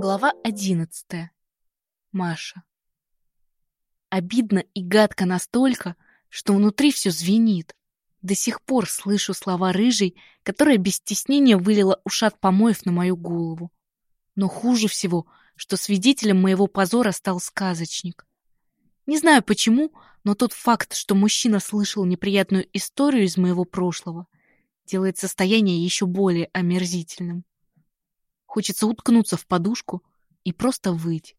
Глава одиннадцатая. Маша. Обидно и гадко настолько, что внутри все звенит. До сих пор слышу слова рыжей, которая без стеснения вылила ушат помоев на мою голову. Но хуже всего, что свидетелем моего позора стал сказочник. Не знаю почему, но тот факт, что мужчина слышал неприятную историю из моего прошлого, делает состояние еще более омерзительным. Хочется уткнуться в подушку и просто выть.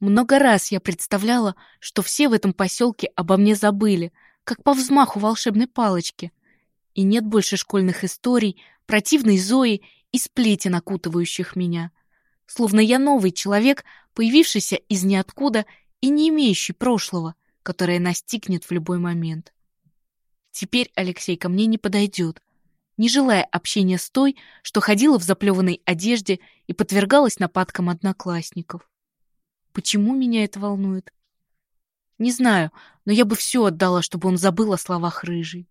Много раз я представляла, что все в этом поселке обо мне забыли, как по взмаху волшебной палочки. И нет больше школьных историй, противной Зои и сплетен, окутывающих меня. Словно я новый человек, появившийся из ниоткуда и не имеющий прошлого, которое настигнет в любой момент. Теперь Алексей ко мне не подойдет, не желая общения с той, что ходила в заплеванной одежде и подвергалась нападкам одноклассников. Почему меня это волнует? Не знаю, но я бы все отдала, чтобы он забыл о словах рыжий.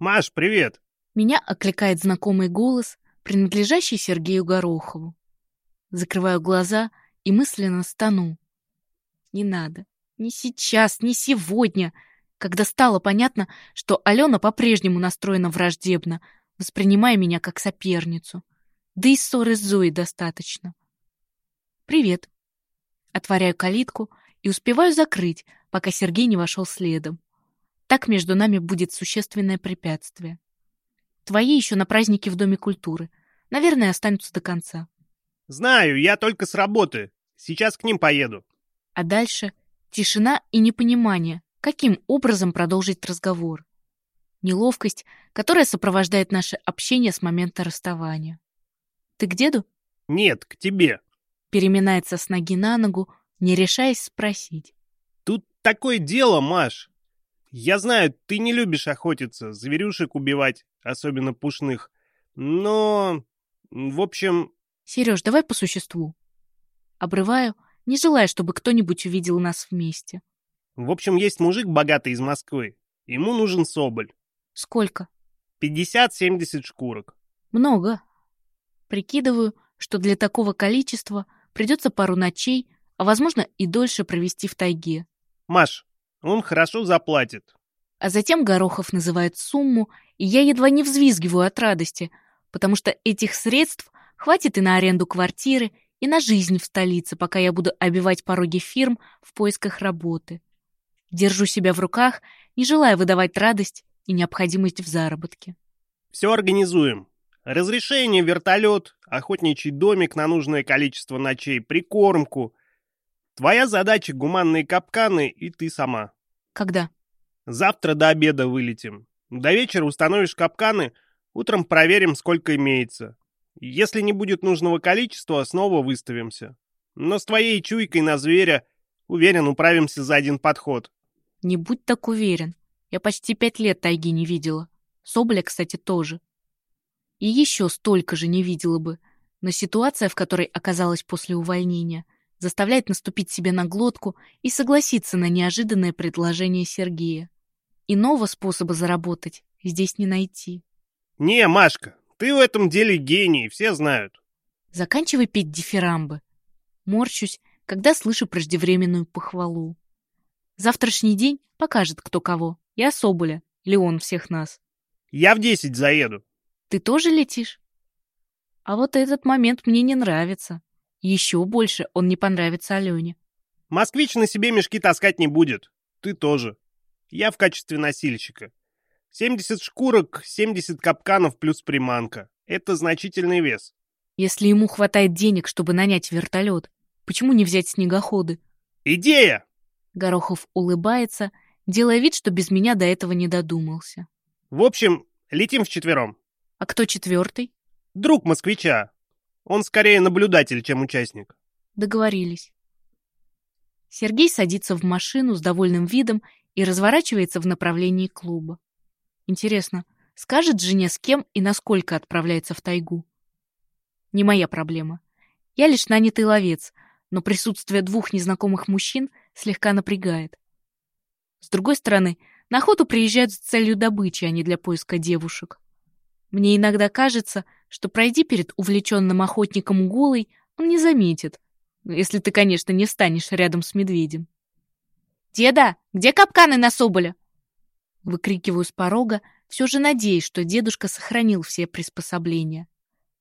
«Маш, привет!» Меня окликает знакомый голос, принадлежащий Сергею Горохову. Закрываю глаза и мысленно стану. Не надо. Не сейчас, не сегодня, когда стало понятно, что Алена по-прежнему настроена враждебно, воспринимая меня как соперницу. Да и ссоры с Зоей достаточно. «Привет». Отворяю калитку и успеваю закрыть, пока Сергей не вошел следом. Так между нами будет существенное препятствие. Твои еще на празднике в Доме культуры. Наверное, останутся до конца. Знаю, я только с работы. Сейчас к ним поеду. А дальше тишина и непонимание, каким образом продолжить разговор неловкость, которая сопровождает наше общение с момента расставания. «Ты к деду?» «Нет, к тебе». Переминается с ноги на ногу, не решаясь спросить. «Тут такое дело, Маш. Я знаю, ты не любишь охотиться, зверюшек убивать, особенно пушных. Но... В общем...» «Сереж, давай по существу». Обрываю, не желая, чтобы кто-нибудь увидел нас вместе. «В общем, есть мужик богатый из Москвы. Ему нужен соболь. Сколько? 50-70 шкурок. Много. Прикидываю, что для такого количества придется пару ночей, а возможно и дольше провести в тайге. Маш, он хорошо заплатит. А затем Горохов называет сумму, и я едва не взвизгиваю от радости, потому что этих средств хватит и на аренду квартиры, и на жизнь в столице, пока я буду обивать пороги фирм в поисках работы. Держу себя в руках, не желая выдавать радость и необходимость в заработке. Все организуем. Разрешение, вертолет, охотничий домик на нужное количество ночей, прикормку. Твоя задача — гуманные капканы, и ты сама. Когда? Завтра до обеда вылетим. До вечера установишь капканы, утром проверим, сколько имеется. Если не будет нужного количества, снова выставимся. Но с твоей чуйкой на зверя, уверен, управимся за один подход. Не будь так уверен. Я почти пять лет тайги не видела. Соболя, кстати, тоже. И еще столько же не видела бы. Но ситуация, в которой оказалась после увольнения, заставляет наступить себе на глотку и согласиться на неожиданное предложение Сергея. Иного способа заработать здесь не найти. «Не, Машка, ты в этом деле гений, все знают». Заканчивай петь дифирамбы. Морщусь, когда слышу преждевременную похвалу. Завтрашний день покажет, кто кого. Я Соболя, он всех нас. Я в десять заеду. Ты тоже летишь? А вот этот момент мне не нравится. Еще больше он не понравится Алене. Москвич на себе мешки таскать не будет. Ты тоже. Я в качестве носильщика. 70 шкурок, 70 капканов плюс приманка. Это значительный вес. Если ему хватает денег, чтобы нанять вертолет, почему не взять снегоходы? Идея! Горохов улыбается делая вид, что без меня до этого не додумался. В общем, летим вчетвером. А кто четвертый? Друг москвича. Он скорее наблюдатель, чем участник. Договорились. Сергей садится в машину с довольным видом и разворачивается в направлении клуба. Интересно, скажет жене, с кем и насколько отправляется в тайгу? Не моя проблема. Я лишь нанятый ловец, но присутствие двух незнакомых мужчин слегка напрягает. С другой стороны, на охоту приезжают с целью добычи, а не для поиска девушек. Мне иногда кажется, что пройди перед увлеченным охотником голой, он не заметит, если ты, конечно, не встанешь рядом с медведем. «Деда, где капканы на соболя?» Выкрикиваю с порога, все же надеясь, что дедушка сохранил все приспособления.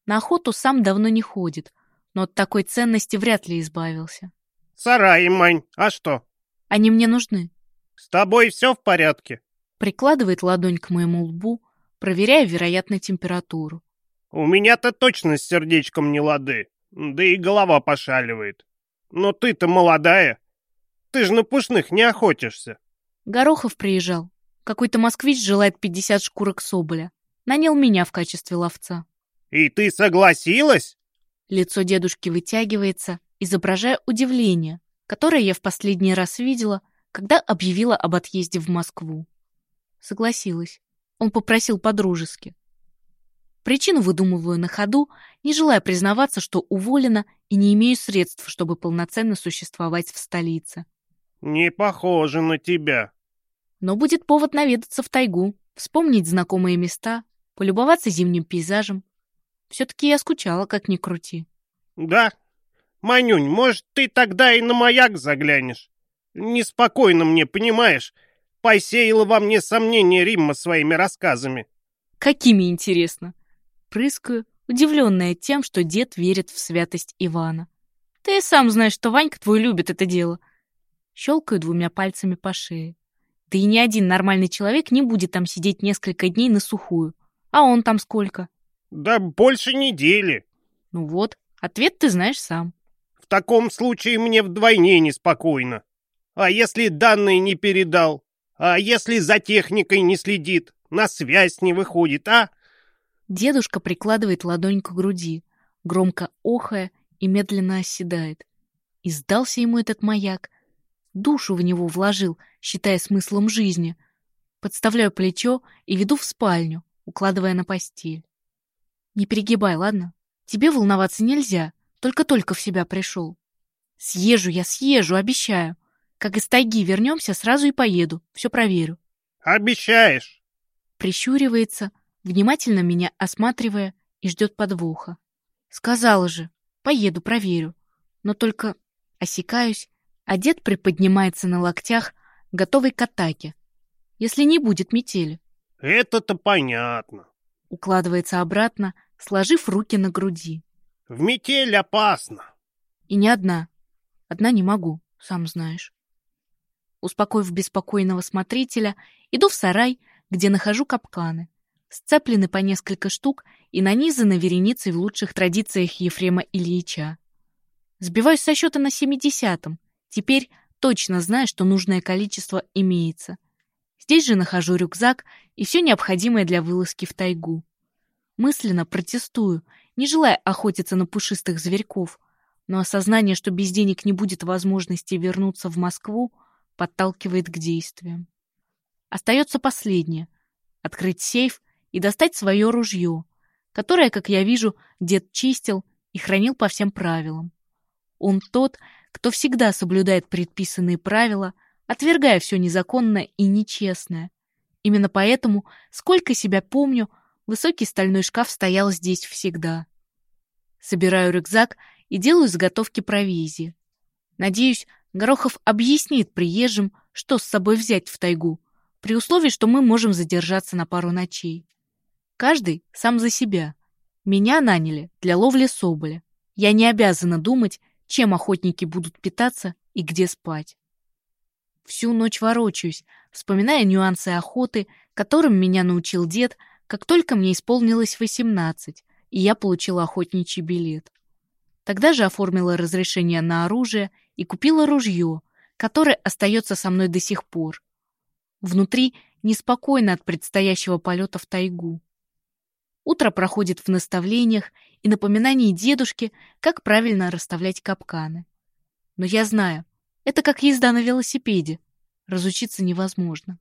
На охоту сам давно не ходит, но от такой ценности вряд ли избавился. «Сарай, Мань, а что?» «Они мне нужны». «С тобой все в порядке?» Прикладывает ладонь к моему лбу, проверяя вероятную температуру. «У меня-то точно с сердечком не лады, да и голова пошаливает. Но ты-то молодая, ты же на пушных не охотишься. Горохов приезжал. Какой-то москвич желает 50 шкурок соболя. Нанял меня в качестве ловца. И ты согласилась? Лицо дедушки вытягивается, изображая удивление, которое я в последний раз видела, когда объявила об отъезде в Москву. Согласилась. Он попросил по-дружески. Причину выдумываю на ходу, не желая признаваться, что уволена и не имею средств, чтобы полноценно существовать в столице. «Не похоже на тебя». Но будет повод наведаться в тайгу, вспомнить знакомые места, полюбоваться зимним пейзажем. Все-таки я скучала, как ни крути. «Да? Манюнь, может, ты тогда и на маяк заглянешь? Неспокойно мне, понимаешь? Посеяла во мне сомнения Римма своими рассказами». «Какими, интересно?» Прыскаю, удивленная тем, что дед верит в святость Ивана. «Ты сам знаешь, что Ванька твой любит это дело». Щелкаю двумя пальцами по шее. Да и ни один нормальный человек не будет там сидеть несколько дней на сухую. А он там сколько? Да больше недели. Ну вот, ответ ты знаешь сам. Таком случае мне вдвойне неспокойно. А если данные не передал? А если за техникой не следит? На связь не выходит, а? Дедушка прикладывает ладонь к груди, громко охая и медленно оседает. И сдался ему этот маяк, душу в него вложил, считая смыслом жизни. Подставляю плечо и веду в спальню, укладывая на постель. Не перегибай, ладно? Тебе волноваться нельзя, только-только в себя пришел. Съезжу я, съезжу, обещаю. Как из тайги вернемся, сразу и поеду, все проверю. Обещаешь? Прищуривается, внимательно меня осматривая и ждет подвоха. Сказала же, поеду, проверю. Но только осекаюсь а дед приподнимается на локтях, готовый к атаке, если не будет метели. «Это-то понятно», — укладывается обратно, сложив руки на груди. «В метель опасно». «И не одна. Одна не могу, сам знаешь». Успокоив беспокойного смотрителя, иду в сарай, где нахожу капканы. Сцеплены по несколько штук и нанизаны вереницей в лучших традициях Ефрема Ильича. Сбиваюсь со счета на семидесятом, Теперь точно знаю, что нужное количество имеется. Здесь же нахожу рюкзак и все необходимое для вылазки в тайгу. Мысленно протестую, не желая охотиться на пушистых зверьков, но осознание, что без денег не будет возможности вернуться в Москву, подталкивает к действиям. Остается последнее — открыть сейф и достать свое ружье, которое, как я вижу, дед чистил и хранил по всем правилам. Он тот, кто всегда соблюдает предписанные правила, отвергая все незаконное и нечестное. Именно поэтому, сколько себя помню, высокий стальной шкаф стоял здесь всегда. Собираю рюкзак и делаю заготовки провизии. Надеюсь, Горохов объяснит приезжим, что с собой взять в тайгу, при условии, что мы можем задержаться на пару ночей. Каждый сам за себя. Меня наняли для ловли соболя. Я не обязана думать, чем охотники будут питаться и где спать. Всю ночь ворочаюсь, вспоминая нюансы охоты, которым меня научил дед, как только мне исполнилось 18, и я получила охотничий билет. Тогда же оформила разрешение на оружие и купила ружье, которое остается со мной до сих пор. Внутри неспокойно от предстоящего полета в тайгу. Утро проходит в наставлениях и напоминании дедушке, как правильно расставлять капканы. Но я знаю, это как езда на велосипеде. Разучиться невозможно.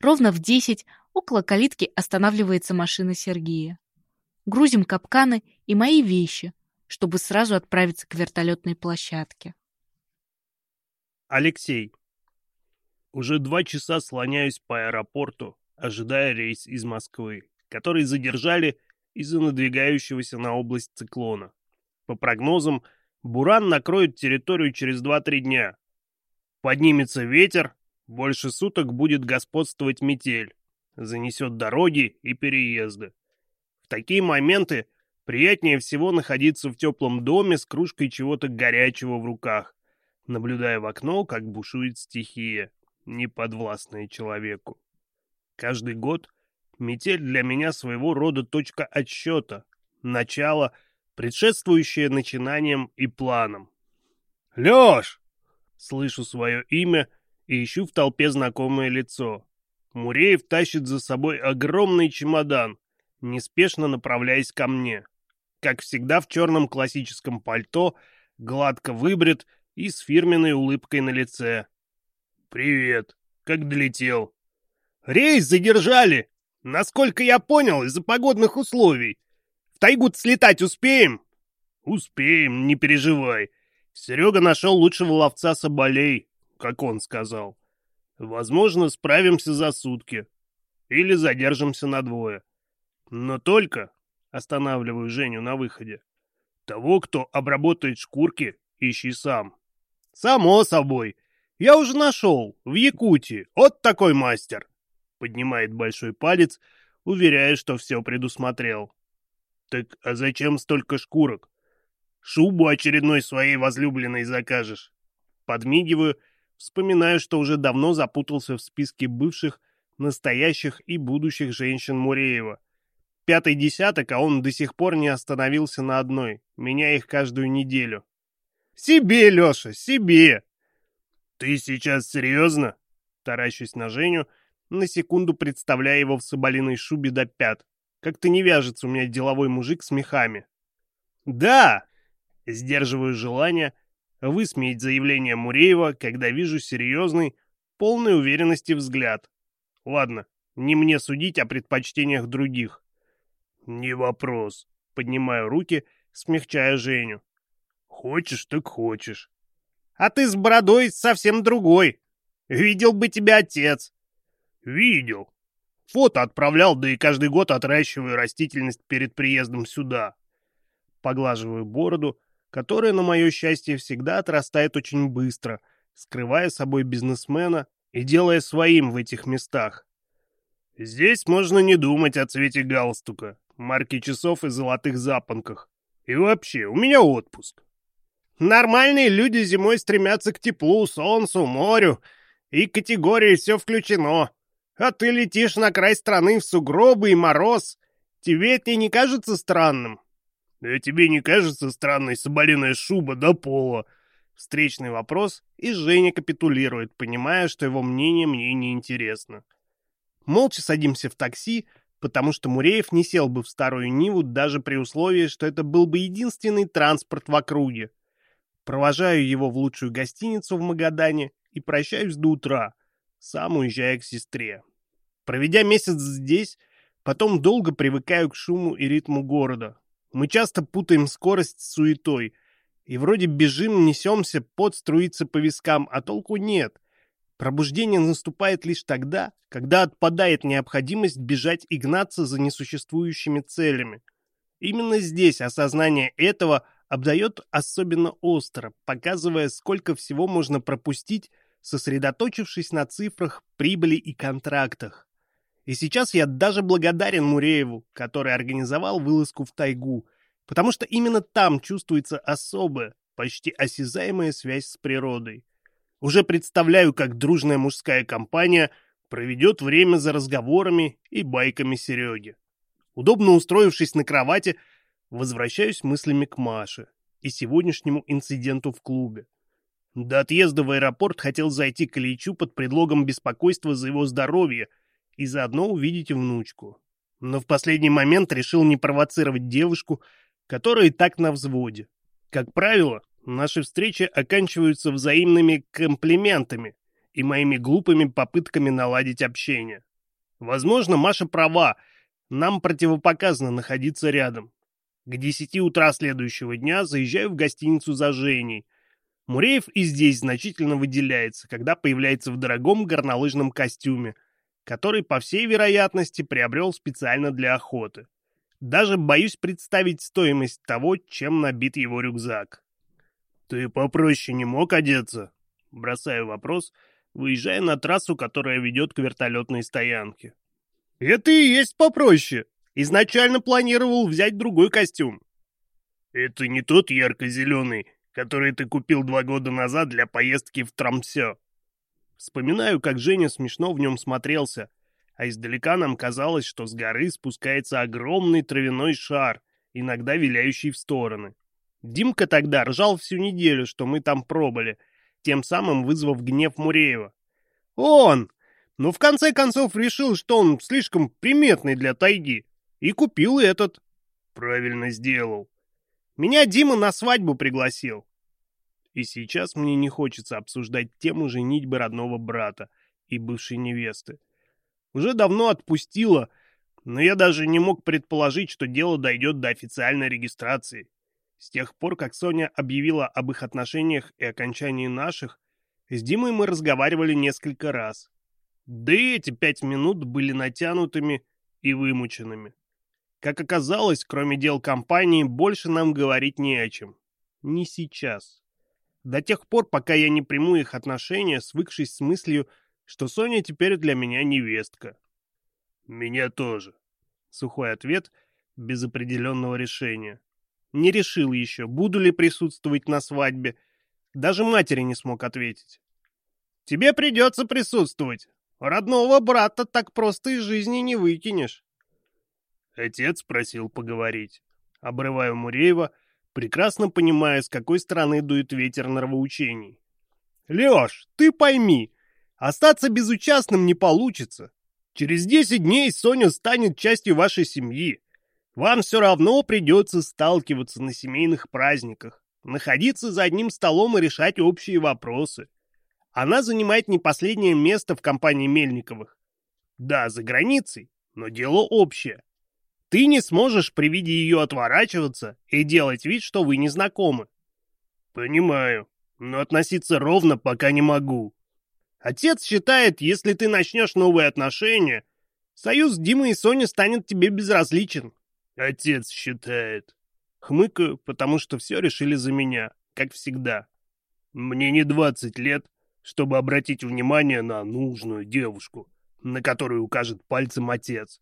Ровно в десять около калитки останавливается машина Сергея. Грузим капканы и мои вещи, чтобы сразу отправиться к вертолетной площадке. Алексей. Уже два часа слоняюсь по аэропорту, ожидая рейс из Москвы который задержали из-за надвигающегося на область циклона. По прогнозам, буран накроет территорию через 2-3 дня. Поднимется ветер, больше суток будет господствовать метель, занесет дороги и переезды. В такие моменты приятнее всего находиться в теплом доме с кружкой чего-то горячего в руках, наблюдая в окно, как бушует стихия, неподвластная человеку. Каждый год метель для меня своего рода точка отсчета, начало, предшествующее начинаниям и планам. «Лёш!» Слышу свое имя и ищу в толпе знакомое лицо. Муреев тащит за собой огромный чемодан, неспешно направляясь ко мне. Как всегда в черном классическом пальто, гладко выбрит и с фирменной улыбкой на лице. «Привет. Как долетел?» «Рейс задержали. Насколько я понял, из-за погодных условий. В тайгу слетать успеем?» «Успеем, не переживай. Серега нашел лучшего ловца соболей, как он сказал. Возможно, справимся за сутки. Или задержимся на двое. Но только, останавливаю Женю на выходе, того, кто обработает шкурки, ищи сам. Само собой. Я уже нашел, в Якутии. Вот такой мастер. Поднимает большой палец, уверяя, что все предусмотрел. Так а зачем столько шкурок? Шубу очередной своей возлюбленной закажешь. Подмигиваю, вспоминаю, что уже давно запутался в списке бывших, настоящих и будущих женщин Муреева. Пятый десяток, а он до сих пор не остановился на одной, меняя их каждую неделю. «Себе, Леша, себе!» «Ты сейчас серьезно?» Таращусь на Женю, на секунду представляя его в соболиной шубе до пят. Как-то не вяжется у меня деловой мужик с мехами. «Да!» Сдерживаю желание высмеять заявление Муреева, когда вижу серьезный, полной уверенности взгляд. Ладно, не мне судить о предпочтениях других. Не вопрос. Поднимаю руки, смягчая Женю. Хочешь, так хочешь. А ты с бородой совсем другой. Видел бы тебя отец. Видел. Фото отправлял, да и каждый год отращиваю растительность перед приездом сюда. Поглаживаю бороду, которая, на мое счастье, всегда отрастает очень быстро, скрывая собой бизнесмена и делая своим в этих местах. Здесь можно не думать о цвете галстука, марке часов и золотых запонках. И вообще, у меня отпуск. Нормальные люди зимой стремятся к теплу, солнцу, морю, и категории все включено. А ты летишь на край страны в сугробы и мороз. Тебе это не кажется странным? «А тебе не кажется странной соболиная шуба до пола?» Встречный вопрос, и Женя капитулирует, понимая, что его мнение мне не интересно. Молча садимся в такси, потому что Муреев не сел бы в старую Ниву даже при условии, что это был бы единственный транспорт в округе. Провожаю его в лучшую гостиницу в Магадане и прощаюсь до утра, сам уезжая к сестре. Проведя месяц здесь, потом долго привыкаю к шуму и ритму города, мы часто путаем скорость с суетой. И вроде бежим, несемся, пот струится по вискам, а толку нет. Пробуждение наступает лишь тогда, когда отпадает необходимость бежать и гнаться за несуществующими целями. Именно здесь осознание этого обдает особенно остро, показывая, сколько всего можно пропустить, сосредоточившись на цифрах, прибыли и контрактах. И сейчас я даже благодарен Мурееву, который организовал вылазку в тайгу, потому что именно там чувствуется особая, почти осязаемая связь с природой. Уже представляю, как дружная мужская компания проведет время за разговорами и байками Сереги. Удобно устроившись на кровати, возвращаюсь мыслями к Маше и сегодняшнему инциденту в клубе. До отъезда в аэропорт хотел зайти к Ильичу под предлогом беспокойства за его здоровье – и заодно увидите внучку. Но в последний момент решил не провоцировать девушку, которая и так на взводе. Как правило, наши встречи оканчиваются взаимными комплиментами и моими глупыми попытками наладить общение. Возможно, Маша права, нам противопоказано находиться рядом. К десяти утра следующего дня заезжаю в гостиницу за Женей. Муреев и здесь значительно выделяется, когда появляется в дорогом горнолыжном костюме – который, по всей вероятности, приобрел специально для охоты. Даже боюсь представить стоимость того, чем набит его рюкзак. «Ты попроще не мог одеться?» Бросаю вопрос, выезжая на трассу, которая ведет к вертолетной стоянке. «Это и есть попроще. Изначально планировал взять другой костюм». «Это не тот ярко-зеленый, который ты купил два года назад для поездки в Трамсё». Вспоминаю, как Женя смешно в нем смотрелся, а издалека нам казалось, что с горы спускается огромный травяной шар, иногда виляющий в стороны. Димка тогда ржал всю неделю, что мы там пробыли, тем самым вызвав гнев Муреева. Он! Но в конце концов решил, что он слишком приметный для тайги, и купил этот. Правильно сделал. Меня Дима на свадьбу пригласил. И сейчас мне не хочется обсуждать тему женитьбы родного брата и бывшей невесты уже давно отпустила, но я даже не мог предположить, что дело дойдет до официальной регистрации. С тех пор, как Соня объявила об их отношениях и окончании наших, с Димой мы разговаривали несколько раз. Да и эти пять минут были натянутыми и вымученными. Как оказалось, кроме дел компании, больше нам говорить не о чем. Не сейчас. До тех пор, пока я не приму их отношения, свыкшись с мыслью, что Соня теперь для меня невестка. Меня тоже. Сухой ответ, без определенного решения. Не решил еще, буду ли присутствовать на свадьбе. Даже матери не смог ответить. Тебе придется присутствовать. Родного брата так просто из жизни не выкинешь. Отец просил поговорить. Обрываю Муреева, прекрасно понимая, с какой стороны дует ветер нравоучений. Леш, ты пойми, Остаться безучастным не получится. Через 10 дней Соня станет частью вашей семьи. Вам все равно придется сталкиваться на семейных праздниках, находиться за одним столом и решать общие вопросы. Она занимает не последнее место в компании Мельниковых. Да, за границей, но дело общее. Ты не сможешь при виде ее отворачиваться и делать вид, что вы не знакомы. Понимаю, но относиться ровно пока не могу. Отец считает, если ты начнешь новые отношения, союз Димы и Сони станет тебе безразличен. Отец считает. Хмыкаю, потому что все решили за меня, как всегда. Мне не двадцать лет, чтобы обратить внимание на нужную девушку, на которую укажет пальцем отец.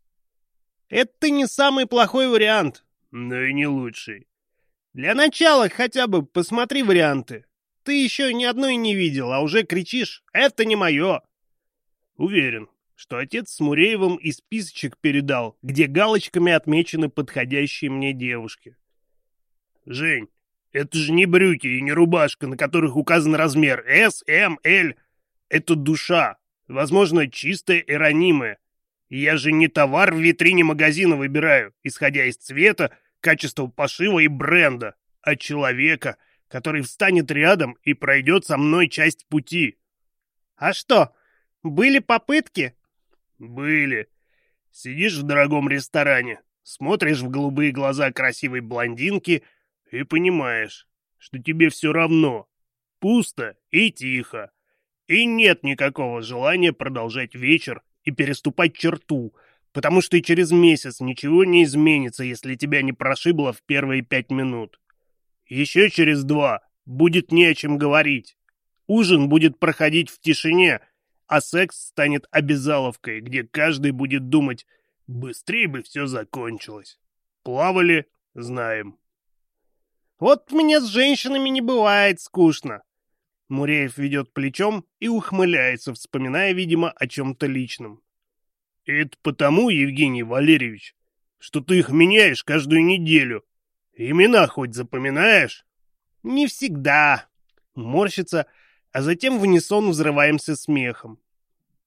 Это не самый плохой вариант, но и не лучший. Для начала хотя бы посмотри варианты. Ты еще ни одной не видел, а уже кричишь «Это не мое!» Уверен, что отец с Муреевым и списочек передал, где галочками отмечены подходящие мне девушки. «Жень, это же не брюки и не рубашка, на которых указан размер S, M, L. Это душа, возможно, чистая и ранимая. Я же не товар в витрине магазина выбираю, исходя из цвета, качества пошива и бренда, а человека — который встанет рядом и пройдет со мной часть пути. А что, были попытки? Были. Сидишь в дорогом ресторане, смотришь в голубые глаза красивой блондинки и понимаешь, что тебе все равно. Пусто и тихо. И нет никакого желания продолжать вечер и переступать черту, потому что и через месяц ничего не изменится, если тебя не прошибло в первые пять минут. Еще через два будет не о чем говорить. Ужин будет проходить в тишине, а секс станет обязаловкой, где каждый будет думать, быстрее бы все закончилось. Плавали? Знаем. Вот мне с женщинами не бывает скучно. Муреев ведет плечом и ухмыляется, вспоминая, видимо, о чем-то личном. Это потому, Евгений Валерьевич, что ты их меняешь каждую неделю, Имена хоть запоминаешь? Не всегда. Морщится, а затем в унисон взрываемся смехом.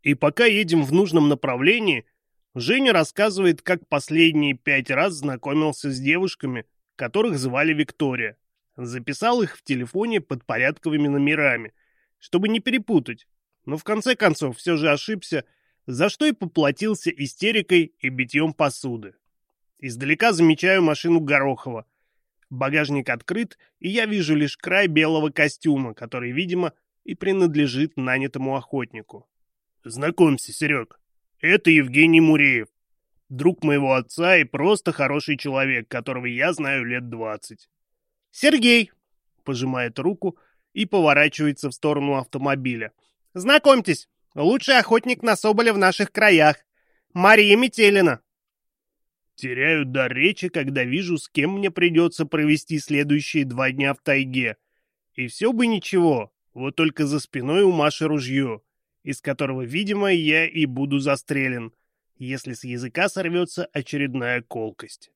И пока едем в нужном направлении, Женя рассказывает, как последние пять раз знакомился с девушками, которых звали Виктория. Записал их в телефоне под порядковыми номерами, чтобы не перепутать. Но в конце концов все же ошибся, за что и поплатился истерикой и битьем посуды. Издалека замечаю машину Горохова, Багажник открыт, и я вижу лишь край белого костюма, который, видимо, и принадлежит нанятому охотнику. «Знакомься, Серег, это Евгений Муреев. Друг моего отца и просто хороший человек, которого я знаю лет двадцать. Сергей, пожимает руку и поворачивается в сторону автомобиля. Знакомьтесь, лучший охотник на соболя в наших краях. Мария Метелина. Теряю дар речи, когда вижу, с кем мне придется провести следующие два дня в тайге. И все бы ничего, вот только за спиной у Маши ружье, из которого, видимо, я и буду застрелен, если с языка сорвется очередная колкость.